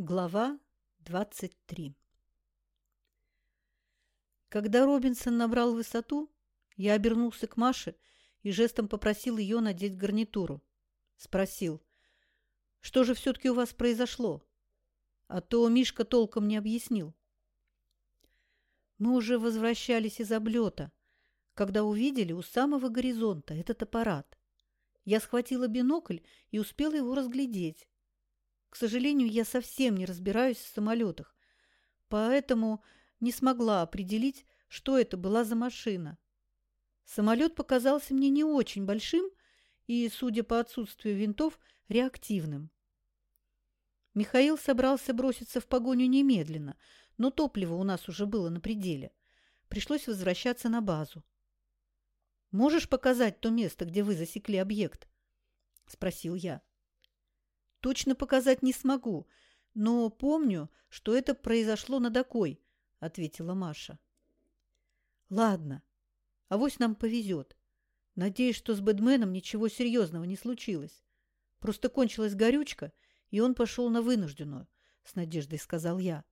Глава 23 Когда Робинсон набрал высоту, я обернулся к Маше и жестом попросил ее надеть гарнитуру. Спросил, что же все-таки у вас произошло? А то Мишка толком не объяснил. Мы уже возвращались из облета, когда увидели у самого горизонта этот аппарат. Я схватила бинокль и успела его разглядеть. К сожалению, я совсем не разбираюсь в самолетах, поэтому не смогла определить, что это была за машина. Самолет показался мне не очень большим и, судя по отсутствию винтов, реактивным. Михаил собрался броситься в погоню немедленно, но топливо у нас уже было на пределе. Пришлось возвращаться на базу. «Можешь показать то место, где вы засекли объект?» – спросил я. Точно показать не смогу, но помню, что это произошло над окой, — ответила Маша. Ладно, авось нам повезет. Надеюсь, что с Бэдменом ничего серьезного не случилось. Просто кончилась горючка, и он пошел на вынужденную, — с надеждой сказал я.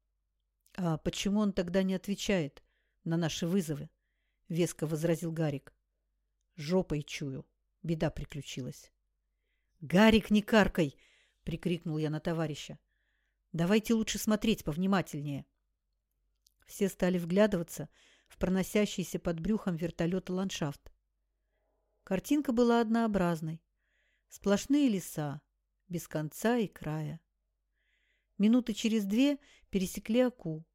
— А почему он тогда не отвечает на наши вызовы? — веско возразил Гарик. — Жопой чую. Беда приключилась. «Гарик, не каркай!» – прикрикнул я на товарища. «Давайте лучше смотреть повнимательнее». Все стали вглядываться в проносящийся под брюхом вертолета ландшафт. Картинка была однообразной. Сплошные леса, без конца и края. Минуты через две пересекли Аку.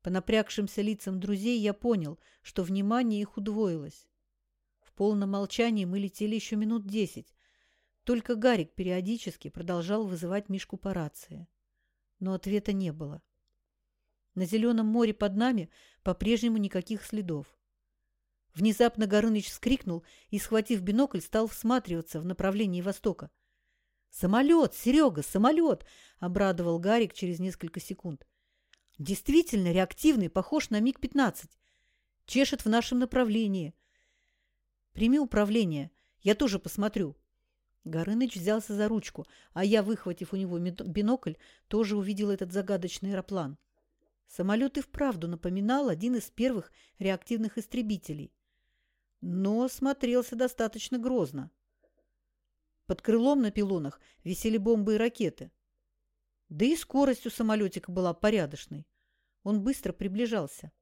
По напрягшимся лицам друзей я понял, что внимание их удвоилось. В полном молчании мы летели еще минут десять, только Гарик периодически продолжал вызывать Мишку по рации. Но ответа не было. На зеленом море под нами по-прежнему никаких следов. Внезапно Горыныч вскрикнул и, схватив бинокль, стал всматриваться в направлении востока. «Самолет! Серега, самолет!» – обрадовал Гарик через несколько секунд. «Действительно реактивный, похож на МиГ-15. Чешет в нашем направлении. Прими управление, я тоже посмотрю». Горыныч взялся за ручку, а я, выхватив у него бинокль, тоже увидел этот загадочный аэроплан. Самолет и вправду напоминал один из первых реактивных истребителей, но смотрелся достаточно грозно. Под крылом на пилонах висели бомбы и ракеты. Да и скорость у самолетика была порядочной. Он быстро приближался.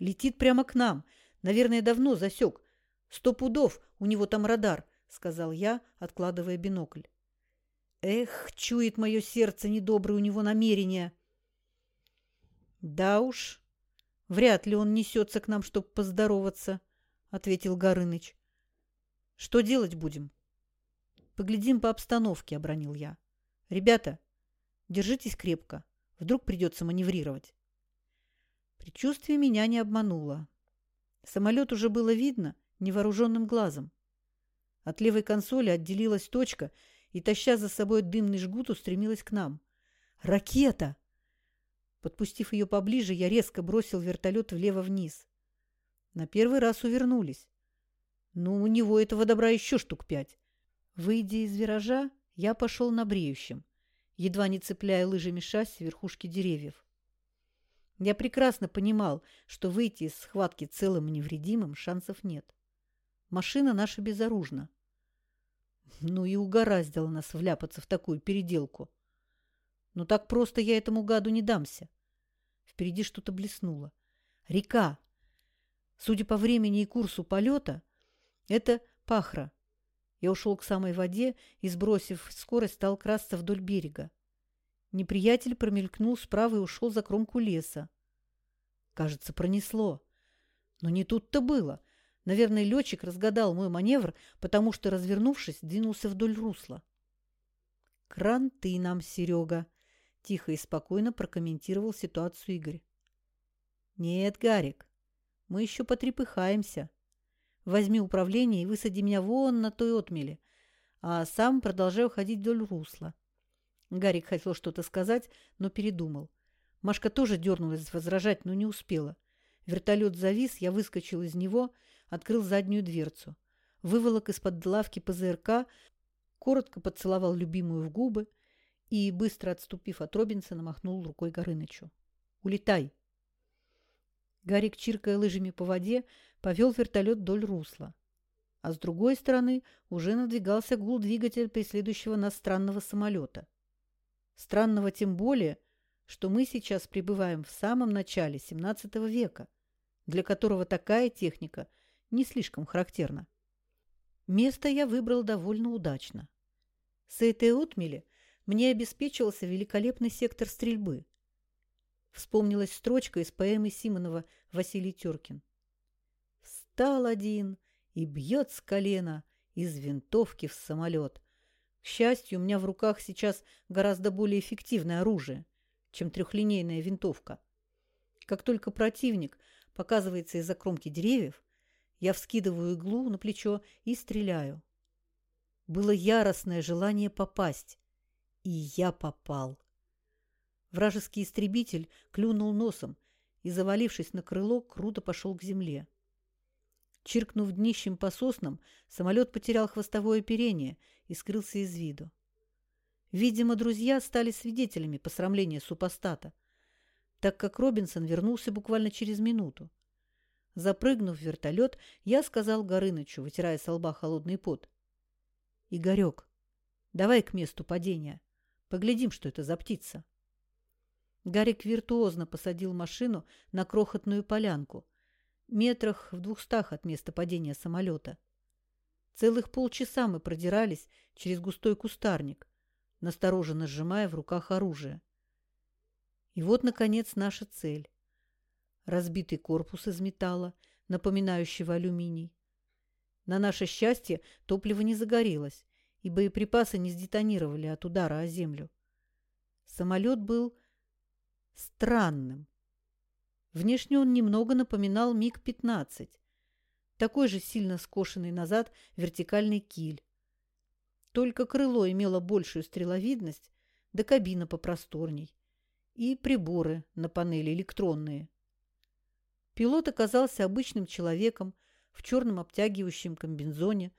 Летит прямо к нам. Наверное, давно засек. Сто пудов, у него там радар –— сказал я, откладывая бинокль. «Эх, чует мое сердце недоброе у него намерения!» «Да уж, вряд ли он несется к нам, чтобы поздороваться», — ответил Горыныч. «Что делать будем?» «Поглядим по обстановке», — обронил я. «Ребята, держитесь крепко. Вдруг придется маневрировать». Предчувствие меня не обмануло. Самолет уже было видно невооруженным глазом. От левой консоли отделилась точка и, таща за собой дымный жгут, устремилась к нам. «Ракета!» Подпустив ее поближе, я резко бросил вертолет влево-вниз. На первый раз увернулись. Ну, у него этого добра еще штук пять. Выйдя из виража, я пошел на бреющем, едва не цепляя лыжами шасси верхушки деревьев. Я прекрасно понимал, что выйти из схватки целым и невредимым шансов нет. Машина наша безоружна. Ну и угораздило нас вляпаться в такую переделку. Но так просто я этому гаду не дамся. Впереди что-то блеснуло. Река. Судя по времени и курсу полета, это Пахра. Я ушел к самой воде и, сбросив скорость, стал красться вдоль берега. Неприятель промелькнул справа и ушел за кромку леса. Кажется, пронесло. Но не тут-то было — Наверное, летчик разгадал мой маневр, потому что, развернувшись, двинулся вдоль русла. «Кранты нам, Серега!» – тихо и спокойно прокомментировал ситуацию Игорь. «Нет, Гарик, мы еще потрепыхаемся. Возьми управление и высади меня вон на той отмеле, а сам продолжаю ходить вдоль русла». Гарик хотел что-то сказать, но передумал. Машка тоже дернулась возражать, но не успела. Вертолет завис, я выскочил из него – открыл заднюю дверцу, выволок из-под лавки ПЗРК, коротко поцеловал любимую в губы и, быстро отступив от Робинсона, махнул рукой Горынычу. «Улетай!» Гарик, чиркая лыжами по воде, повел вертолет вдоль русла. А с другой стороны уже надвигался гул двигателя преследующего нас странного самолета. Странного тем более, что мы сейчас пребываем в самом начале XVII века, для которого такая техника не слишком характерна. Место я выбрал довольно удачно. С этой отмели мне обеспечивался великолепный сектор стрельбы. Вспомнилась строчка из поэмы Симонова «Василий Теркин». «Встал один и бьет с колена из винтовки в самолет. К счастью, у меня в руках сейчас гораздо более эффективное оружие, чем трехлинейная винтовка. Как только противник показывается из-за кромки деревьев, я вскидываю иглу на плечо и стреляю. Было яростное желание попасть. И я попал. Вражеский истребитель клюнул носом и, завалившись на крыло, круто пошел к земле. Чиркнув днищем по соснам, самолет потерял хвостовое оперение и скрылся из виду. Видимо, друзья стали свидетелями посрамления супостата, так как Робинсон вернулся буквально через минуту. Запрыгнув в вертолет, я сказал Горынычу, вытирая с лба холодный пот. «Игорек, давай к месту падения. Поглядим, что это за птица». Гарик виртуозно посадил машину на крохотную полянку, метрах в двухстах от места падения самолета. Целых полчаса мы продирались через густой кустарник, настороженно сжимая в руках оружие. И вот, наконец, наша цель. Разбитый корпус из металла, напоминающего алюминий. На наше счастье топливо не загорелось, и боеприпасы не сдетонировали от удара о землю. Самолет был странным. Внешне он немного напоминал МиГ-15, такой же сильно скошенный назад вертикальный киль. Только крыло имело большую стреловидность, да кабина попросторней, и приборы на панели электронные. Пилот оказался обычным человеком в черном обтягивающем комбинзоне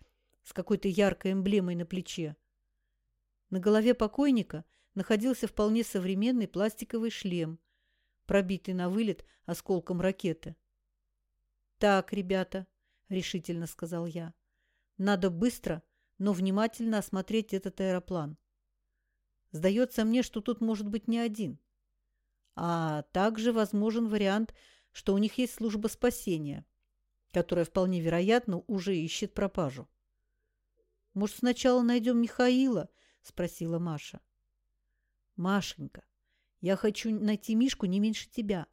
с какой-то яркой эмблемой на плече. На голове покойника находился вполне современный пластиковый шлем, пробитый на вылет осколком ракеты. «Так, ребята», — решительно сказал я, — «надо быстро, но внимательно осмотреть этот аэроплан. Сдается мне, что тут может быть не один. А также возможен вариант, что у них есть служба спасения, которая вполне вероятно уже ищет пропажу. «Может, сначала найдем Михаила?» – спросила Маша. «Машенька, я хочу найти Мишку не меньше тебя,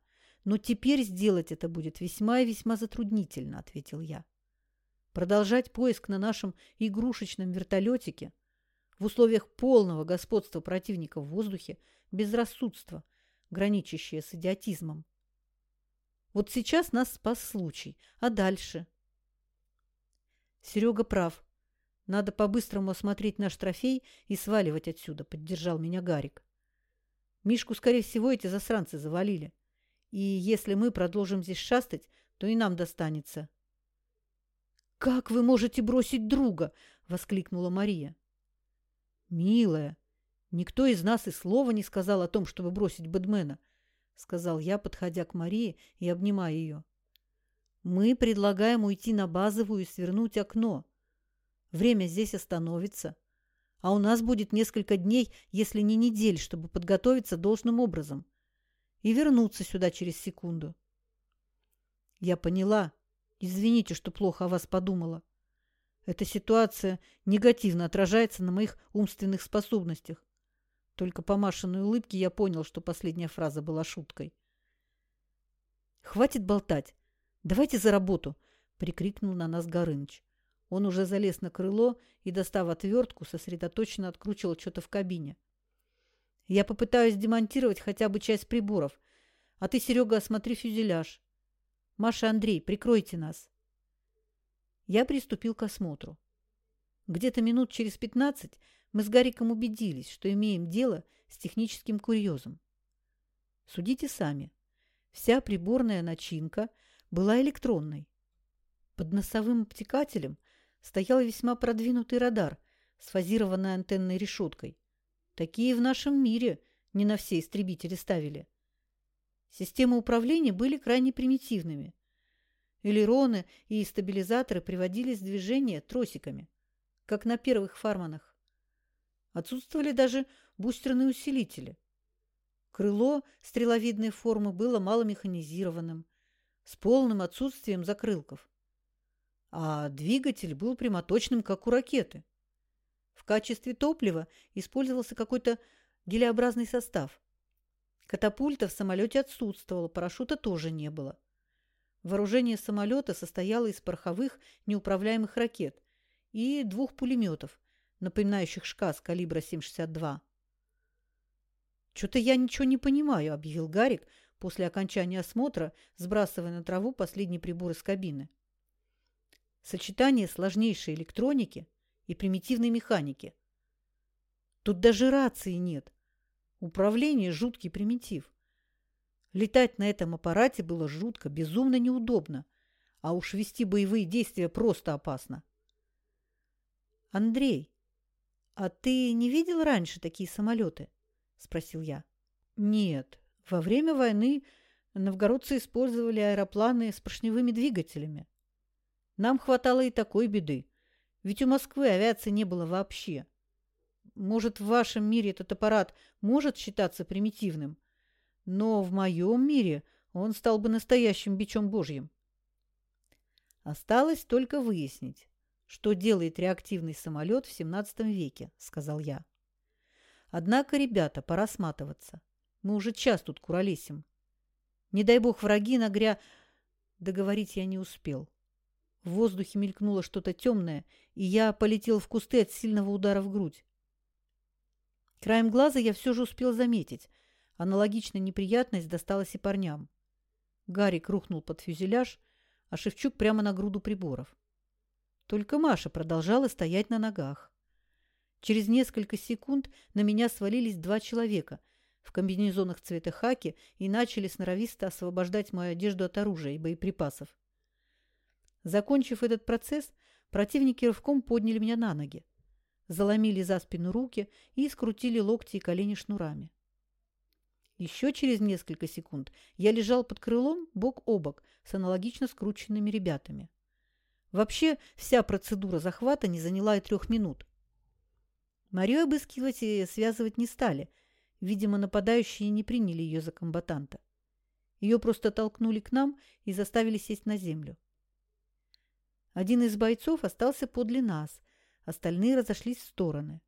но теперь сделать это будет весьма и весьма затруднительно», – ответил я. «Продолжать поиск на нашем игрушечном вертолетике в условиях полного господства противника в воздухе – безрассудство, граничащее с идиотизмом. Вот сейчас нас спас случай, а дальше?» Серега прав. Надо по-быстрому осмотреть наш трофей и сваливать отсюда, поддержал меня Гарик. Мишку, скорее всего, эти засранцы завалили. И если мы продолжим здесь шастать, то и нам достанется. «Как вы можете бросить друга?» — воскликнула Мария. «Милая, никто из нас и слова не сказал о том, чтобы бросить Бэдмена», — сказал я, подходя к Марии и обнимая ее. «Мы предлагаем уйти на базовую и свернуть окно. Время здесь остановится, а у нас будет несколько дней, если не недель, чтобы подготовиться должным образом и вернуться сюда через секунду. Я поняла. Извините, что плохо о вас подумала. Эта ситуация негативно отражается на моих умственных способностях. Только по Машиной улыбке я понял, что последняя фраза была шуткой. «Хватит болтать. Давайте за работу!» — прикрикнул на нас Горыныч. Он уже залез на крыло и, достав отвертку, сосредоточенно откручивал что-то в кабине. «Я попытаюсь демонтировать хотя бы часть приборов, а ты, Серега, осмотри фюзеляж. Маша, Андрей, прикройте нас». Я приступил к осмотру. Где-то минут через пятнадцать мы с Гариком убедились, что имеем дело с техническим курьезом. Судите сами. Вся приборная начинка была электронной. Под носовым обтекателем стоял весьма продвинутый радар с фазированной антенной решеткой. Такие в нашем мире не на все истребители ставили. Системы управления были крайне примитивными. Элероны и стабилизаторы приводились в движение тросиками, как на первых фарманах. Отсутствовали даже бустерные усилители. Крыло стреловидной формы было маломеханизированным, с полным отсутствием закрылков. А двигатель был прямоточным, как у ракеты. В качестве топлива использовался какой-то гелеобразный состав. Катапульта в самолете отсутствовала, парашюта тоже не было. Вооружение самолета состояло из пороховых неуправляемых ракет и двух пулеметов, напоминающих ШКАС калибра 7,62. «Что-то я ничего не понимаю», – объявил Гарик после окончания осмотра, сбрасывая на траву последний прибор из кабины. Сочетание сложнейшей электроники и примитивной механики. Тут даже рации нет. Управление – жуткий примитив. Летать на этом аппарате было жутко, безумно неудобно, а уж вести боевые действия просто опасно. «Андрей, а ты не видел раньше такие самолеты?» – спросил я. «Нет, во время войны новгородцы использовали аэропланы с поршневыми двигателями. Нам хватало и такой беды, ведь у Москвы авиации не было вообще. Может, в вашем мире этот аппарат может считаться примитивным, но в моем мире он стал бы настоящим бичом божьим. Осталось только выяснить, что делает реактивный самолет в XVII веке, сказал я. Однако, ребята, пора сматываться. Мы уже час тут куролесим. Не дай бог враги нагря... Договорить я не успел. В воздухе мелькнуло что-то темное, и я полетел в кусты от сильного удара в грудь. Краем глаза я все же успел заметить – Аналогичная неприятность досталась и парням. Гарик рухнул под фюзеляж, а Шевчук прямо на груду приборов. Только Маша продолжала стоять на ногах. Через несколько секунд на меня свалились два человека в комбинезонах цвета хаки и начали сноровисто освобождать мою одежду от оружия и боеприпасов. Закончив этот процесс, противники рывком подняли меня на ноги, заломили за спину руки и скрутили локти и колени шнурами. Еще через несколько секунд я лежал под крылом бок о бок с аналогично скрученными ребятами. Вообще вся процедура захвата не заняла и трех минут. Марию обыскивать и связывать не стали. Видимо, нападающие не приняли ее за комбатанта. Ее просто толкнули к нам и заставили сесть на землю. Один из бойцов остался подле нас, остальные разошлись в стороны.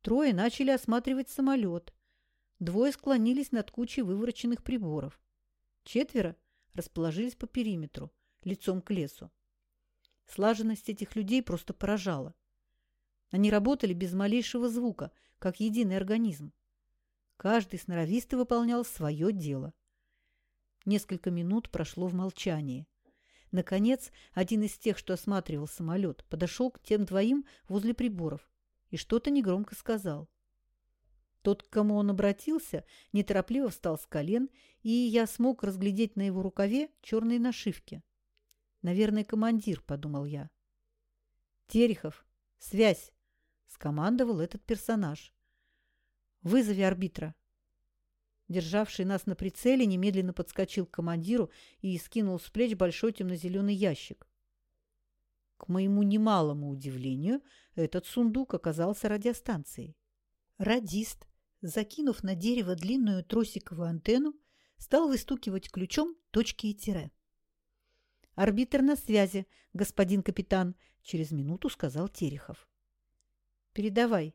Трое начали осматривать самолет – Двое склонились над кучей вывороченных приборов. Четверо расположились по периметру, лицом к лесу. Слаженность этих людей просто поражала. Они работали без малейшего звука, как единый организм. Каждый сноровисто выполнял свое дело. Несколько минут прошло в молчании. Наконец, один из тех, что осматривал самолет, подошел к тем двоим возле приборов и что-то негромко сказал. Тот, к кому он обратился, неторопливо встал с колен, и я смог разглядеть на его рукаве черные нашивки. «Наверное, командир», — подумал я. «Терехов, связь!» — скомандовал этот персонаж. «Вызови арбитра». Державший нас на прицеле немедленно подскочил к командиру и скинул с плеч большой темно-зеленый ящик. К моему немалому удивлению, этот сундук оказался радиостанцией. Радист закинув на дерево длинную тросиковую антенну, стал выстукивать ключом точки и тире. «Арбитр на связи, господин капитан», — через минуту сказал Терехов. «Передавай.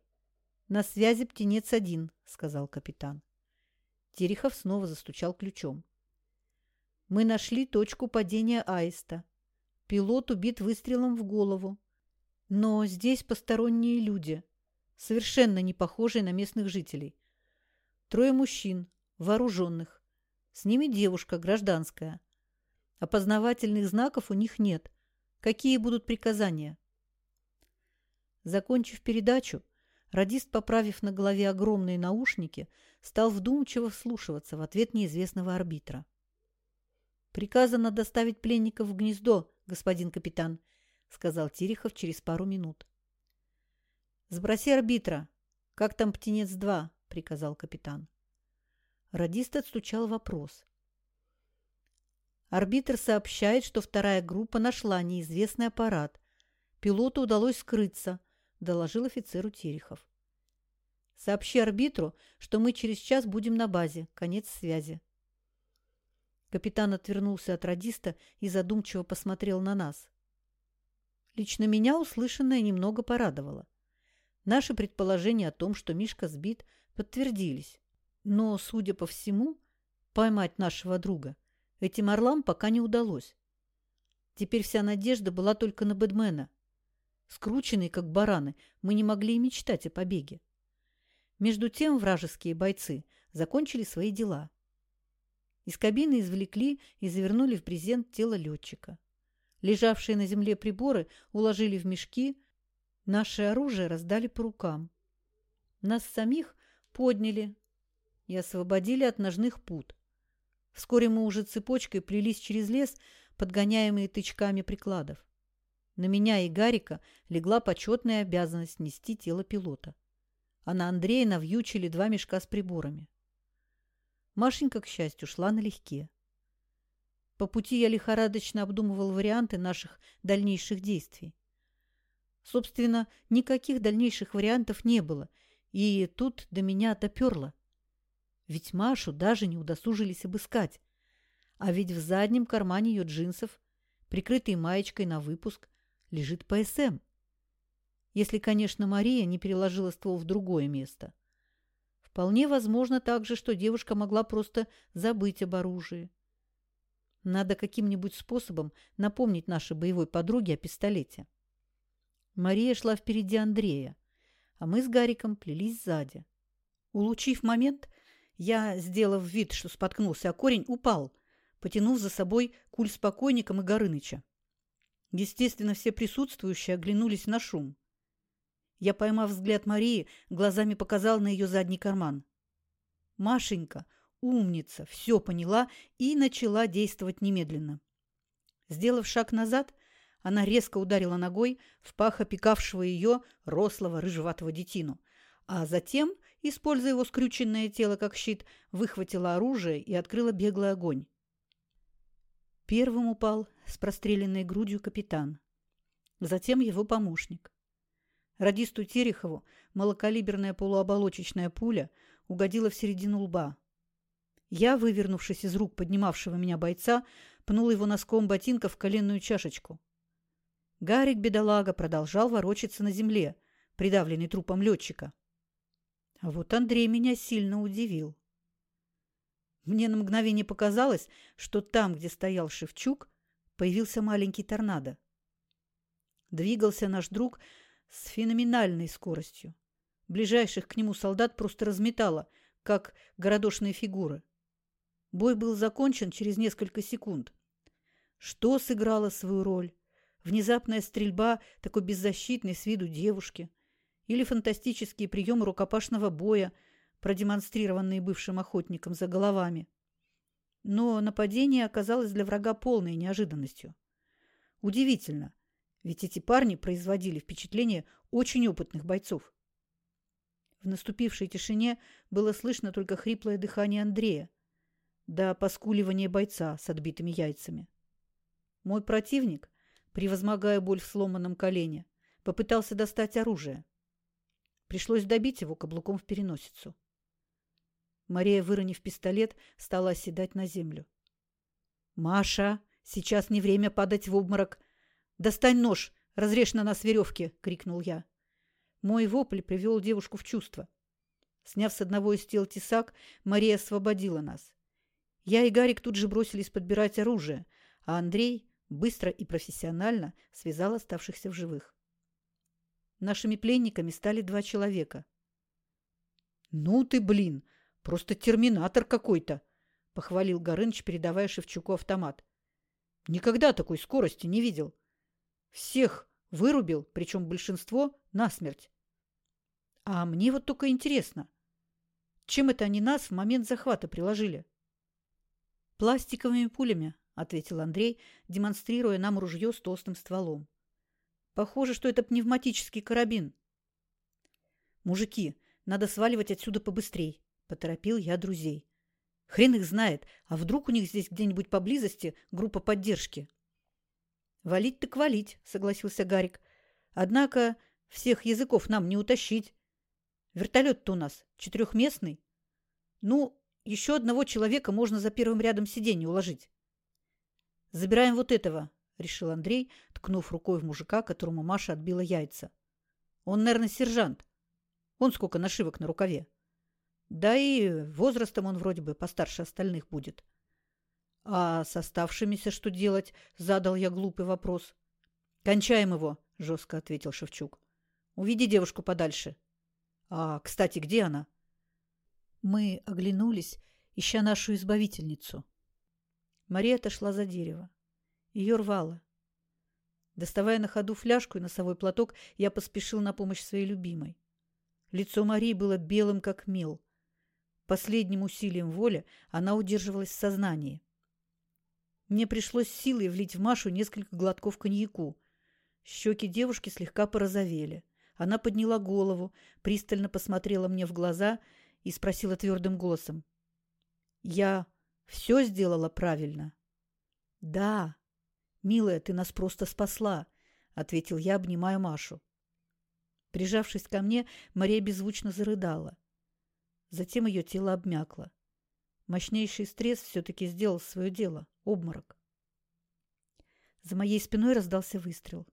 На связи птенец один», — сказал капитан. Терехов снова застучал ключом. «Мы нашли точку падения аиста. Пилот убит выстрелом в голову. Но здесь посторонние люди совершенно не похожие на местных жителей. Трое мужчин, вооруженных. С ними девушка, гражданская. Опознавательных знаков у них нет. Какие будут приказания? Закончив передачу, радист, поправив на голове огромные наушники, стал вдумчиво вслушиваться в ответ неизвестного арбитра. «Приказано доставить пленников в гнездо, господин капитан», — сказал Терехов через пару минут. «Сброси арбитра. «Как там птенец-2?» – приказал капитан. Радист отстучал вопрос. Арбитр сообщает, что вторая группа нашла неизвестный аппарат. Пилоту удалось скрыться, доложил офицеру Терехов. Сообщи арбитру, что мы через час будем на базе. Конец связи. Капитан отвернулся от радиста и задумчиво посмотрел на нас. Лично меня услышанное немного порадовало. Наши предположения о том, что Мишка сбит, подтвердились. Но, судя по всему, поймать нашего друга этим орлам пока не удалось. Теперь вся надежда была только на Бэдмена. Скрученные, как бараны, мы не могли и мечтать о побеге. Между тем вражеские бойцы закончили свои дела. Из кабины извлекли и завернули в брезент тело летчика. Лежавшие на земле приборы уложили в мешки, наше оружие раздали по рукам. Нас самих подняли и освободили от ножных пут. Вскоре мы уже цепочкой плелись через лес, подгоняемые тычками прикладов. На меня и Гарика легла почетная обязанность нести тело пилота. А на Андрея навьючили два мешка с приборами. Машенька, к счастью, шла налегке. По пути я лихорадочно обдумывал варианты наших дальнейших действий. Собственно, никаких дальнейших вариантов не было, и тут до меня доперло. Ведь Машу даже не удосужились обыскать. А ведь в заднем кармане ее джинсов, прикрытой маечкой на выпуск, лежит ПСМ. Если, конечно, Мария не переложила ствол в другое место. Вполне возможно также, что девушка могла просто забыть об оружии. Надо каким-нибудь способом напомнить нашей боевой подруге о пистолете. Мария шла впереди Андрея, а мы с Гариком плелись сзади. Улучив момент, я, сделав вид, что споткнулся о корень, упал, потянув за собой куль с покойником и Горыныча. Естественно, все присутствующие оглянулись на шум. Я, поймав взгляд Марии, глазами показал на ее задний карман. Машенька, умница, все поняла и начала действовать немедленно. Сделав шаг назад, она резко ударила ногой в пах опекавшего ее рослого рыжеватого детину, а затем, используя его скрюченное тело как щит, выхватила оружие и открыла беглый огонь. Первым упал с простреленной грудью капитан, затем его помощник. Радисту Терехову малокалиберная полуоболочечная пуля угодила в середину лба. Я, вывернувшись из рук поднимавшего меня бойца, пнул его носком ботинка в коленную чашечку. Гарик, бедолага, продолжал ворочаться на земле, придавленный трупом летчика. А вот Андрей меня сильно удивил. Мне на мгновение показалось, что там, где стоял Шевчук, появился маленький торнадо. Двигался наш друг с феноменальной скоростью. Ближайших к нему солдат просто разметало, как городошные фигуры. Бой был закончен через несколько секунд. Что сыграло свою роль? Внезапная стрельба такой беззащитной с виду девушки? Или фантастические приемы рукопашного боя, продемонстрированные бывшим охотником за головами? Но нападение оказалось для врага полной неожиданностью. Удивительно, ведь эти парни производили впечатление очень опытных бойцов. В наступившей тишине было слышно только хриплое дыхание Андрея, да поскуливание бойца с отбитыми яйцами. Мой противник, превозмогая боль в сломанном колене, попытался достать оружие. Пришлось добить его каблуком в переносицу. Мария, выронив пистолет, стала оседать на землю. «Маша, сейчас не время падать в обморок. «Достань нож! Разрежь на нас веревки!» — крикнул я. Мой вопль привел девушку в чувство. Сняв с одного из тел тесак, Мария освободила нас. Я и Гарик тут же бросились подбирать оружие, а Андрей быстро и профессионально связал оставшихся в живых. Нашими пленниками стали два человека. «Ну ты, блин! Просто терминатор какой-то!» — похвалил Горыныч, передавая Шевчуку автомат. «Никогда такой скорости не видел!» Всех вырубил, причем большинство насмерть. А мне вот только интересно, чем это они нас в момент захвата приложили? Пластиковыми пулями, ответил Андрей, демонстрируя нам ружье с толстым стволом. Похоже, что это пневматический карабин. Мужики, Надо сваливать отсюда побыстрей, – поторопил я друзей. Хрен их знает, а вдруг у них здесь где-нибудь поблизости группа поддержки? Валить так валить, согласился Гарик. Однако всех языков нам не утащить. Вертолет-то у нас четырехместный. Ну, еще одного человека можно за первым рядом сиденья уложить. Забираем вот этого, решил Андрей, ткнув рукой в мужика, которому Маша отбила яйца. Он, наверное, сержант. Он сколько нашивок на рукаве. Да и возрастом он вроде бы постарше остальных будет. А с оставшимися что делать? Задал я глупый вопрос. Кончаем его, жестко ответил Шевчук. Уведи девушку подальше. А, кстати, где она? Мы оглянулись, ища нашу избавительницу. Мария отошла за дерево. Ее рвало. Доставая на ходу фляжку и носовой платок, я поспешил на помощь своей любимой. Лицо Марии было белым, как мел. Последним усилием воли она удерживалась в сознании. Мне пришлось силой влить в Машу несколько глотков коньяку. Щеки девушки слегка порозовели. Она подняла голову, пристально посмотрела мне в глаза и спросила твердым голосом. «Я все сделала правильно?» «Да. Милая, ты нас просто спасла», — ответил я, обнимая Машу. Прижавшись ко мне, Мария беззвучно зарыдала. Затем ее тело обмякло. Мощнейший стресс все-таки сделал свое дело. Обморок. За моей спиной раздался выстрел.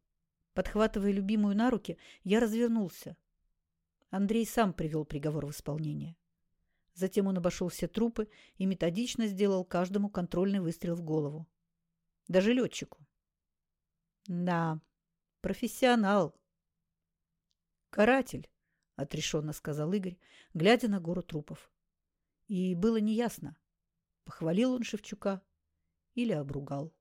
Подхватывая любимую на руки, я развернулся. Андрей сам привел приговор в исполнение. Затем он обошел все трупы и методично сделал каждому контрольный выстрел в голову. Даже летчику. Да, профессионал. Каратель. — отрешенно сказал Игорь, глядя на гору трупов. И было неясно, похвалил он Шевчука или обругал.